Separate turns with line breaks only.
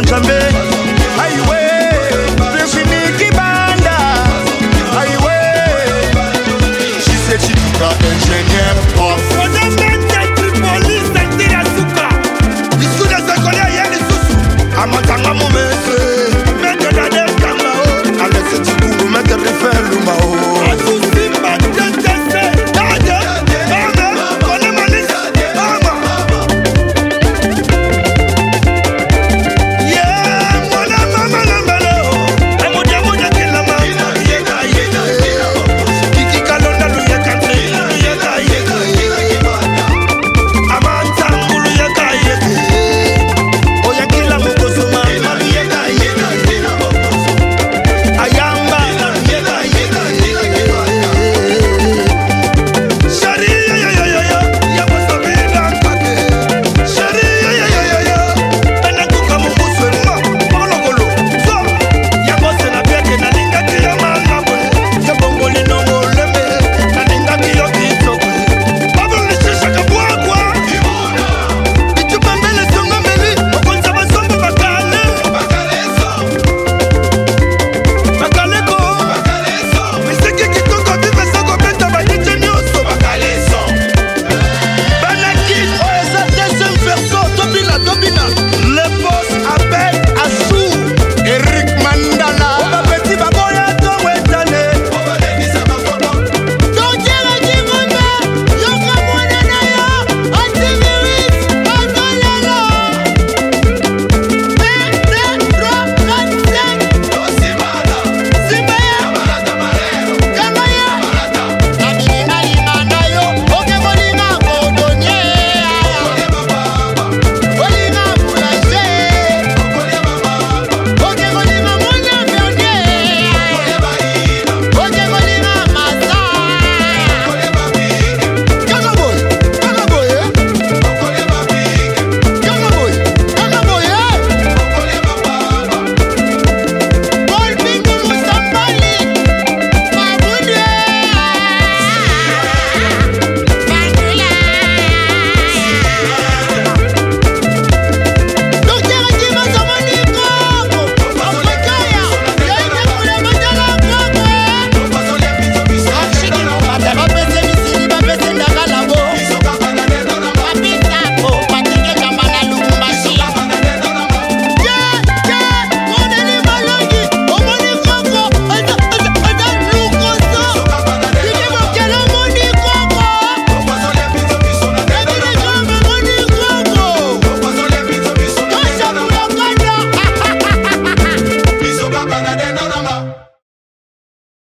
and Jamaica.